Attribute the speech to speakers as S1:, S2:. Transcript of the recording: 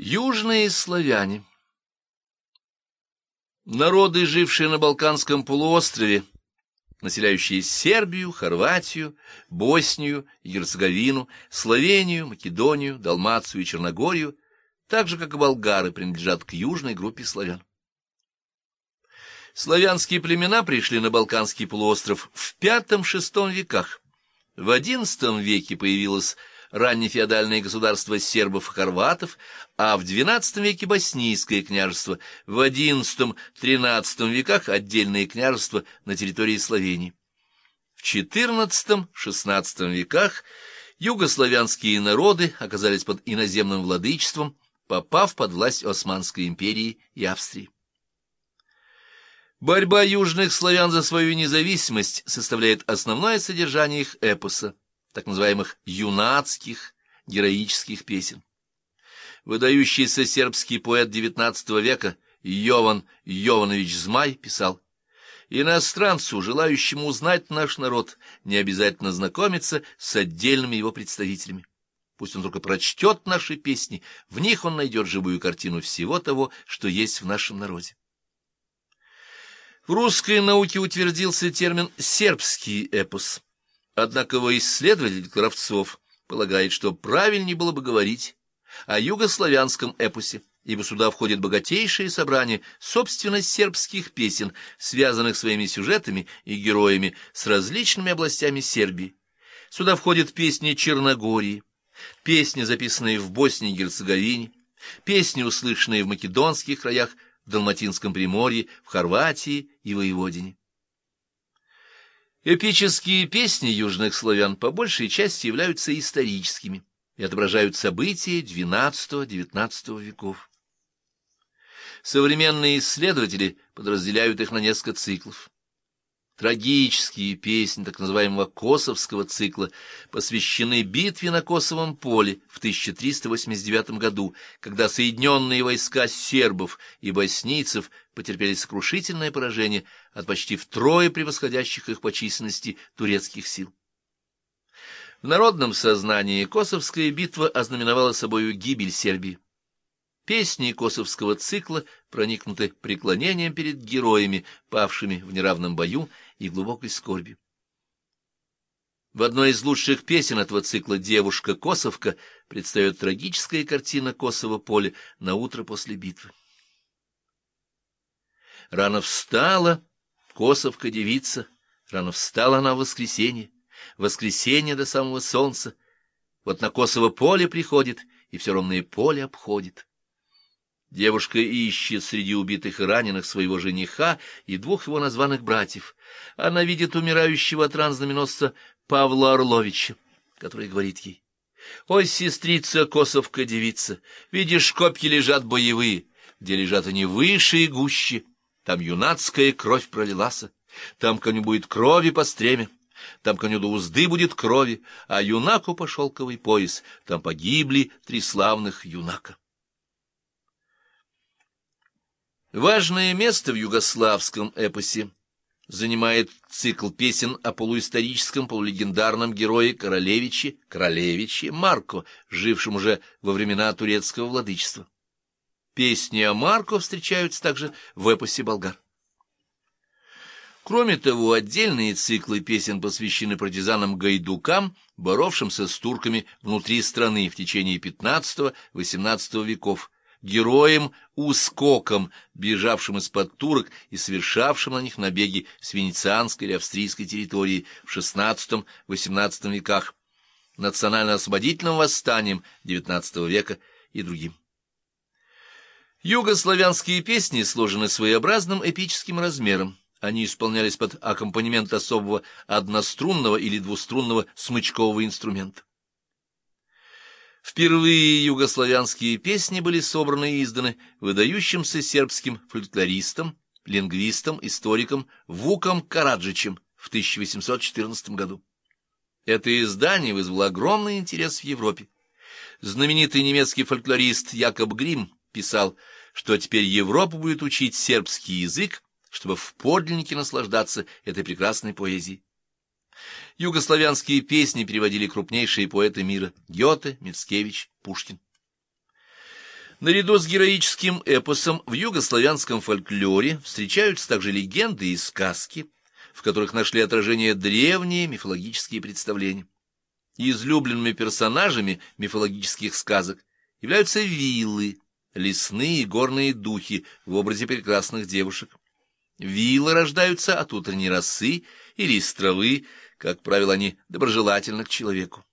S1: Южные славяне Народы, жившие на Балканском полуострове, населяющие Сербию, Хорватию, Боснию Герцеговину, Словению, Македонию, Далмацию и Черногорию, так же, как и болгары, принадлежат к южной группе славян. Славянские племена пришли на Балканский полуостров в V-VI веках. В XI веке появилась раннефеодальное государство сербов и хорватов, а в XII веке боснийское княжество, в XI-XIII веках отдельное княжество на территории Словении. В XIV-XVI веках югославянские народы оказались под иноземным владычеством, попав под власть Османской империи и Австрии. Борьба южных славян за свою независимость составляет основное содержание их эпоса так называемых юнацких героических песен. Выдающийся сербский поэт XIX века Йован Йованович Змай писал «Иностранцу, желающему узнать наш народ, не обязательно знакомиться с отдельными его представителями. Пусть он только прочтет наши песни, в них он найдет живую картину всего того, что есть в нашем народе». В русской науке утвердился термин «сербский эпос». Однако его исследователь Кравцов полагает, что правильнее было бы говорить о югославянском эпосе, ибо сюда входит богатейшее собрание собственно сербских песен, связанных своими сюжетами и героями с различными областями Сербии. Сюда входят песни Черногории, песни, записанные в Боснии и Герцеговине, песни, услышанные в македонских краях, в Далматинском Приморье, в Хорватии и Воеводине. Эпические песни южных славян по большей части являются историческими и отображают события XII-XIX веков. Современные исследователи подразделяют их на несколько циклов. Трагические песни так называемого Косовского цикла посвящены битве на Косовом поле в 1389 году, когда соединенные войска сербов и боснийцев потерпели сокрушительное поражение от почти втрое превосходящих их по численности турецких сил. В народном сознании Косовская битва ознаменовала собою гибель Сербии. Песни косовского цикла проникнуты преклонением перед героями, павшими в неравном бою и глубокой скорби. В одной из лучших песен этого цикла «Девушка Косовка» предстает трагическая картина Косово поля на утро после битвы. Рано встала Косовка девица, рано встала она в воскресенье, воскресенье до самого солнца. Вот на Косово поле приходит и все ровное поле обходит. Девушка ищет среди убитых и раненых своего жениха и двух его названных братьев. Она видит умирающего от ран знаменосца Павла Орловича, который говорит ей, «Ой, сестрица, косовка девица, видишь, копья лежат боевые, где лежат они выше и гуще, там юнацкая кровь пролилась, там коню будет крови по стреме, там коню до узды будет крови, а юнаку по шелковый пояс, там погибли три славных юнака». Важное место в югославском эпосе занимает цикл песен о полуисторическом, полулегендарном герое королевиче, королевиче Марко, жившем уже во времена турецкого владычества. Песни о Марко встречаются также в эпосе болгар. Кроме того, отдельные циклы песен посвящены партизанам-гайдукам, боровшимся с турками внутри страны в течение XV-XVIII веков, героем Ускоком, бежавшим из-под турок и совершавшим на них набеги с венецианской или австрийской территории в XVI-XVIII веках, национально-освободительным восстанием XIX века и другим. Югославянские песни сложены своеобразным эпическим размером. Они исполнялись под аккомпанемент особого однострунного или двуструнного смычкового инструмента. Впервые югославянские песни были собраны и изданы выдающимся сербским фольклористом, лингвистом, историком Вуком Караджичем в 1814 году. Это издание вызвало огромный интерес в Европе. Знаменитый немецкий фольклорист Якоб Грим писал, что теперь Европа будет учить сербский язык, чтобы в подлиннике наслаждаться этой прекрасной поэзией. Югославянские песни переводили крупнейшие поэты мира — Гёте, Мицкевич, Пушкин. Наряду с героическим эпосом в югославянском фольклоре встречаются также легенды и сказки, в которых нашли отражение древние мифологические представления. Излюбленными персонажами мифологических сказок являются виллы, лесные и горные духи в образе прекрасных девушек. Виллы рождаются от утренней росы или из травы, как правило, они доброжелательны к человеку.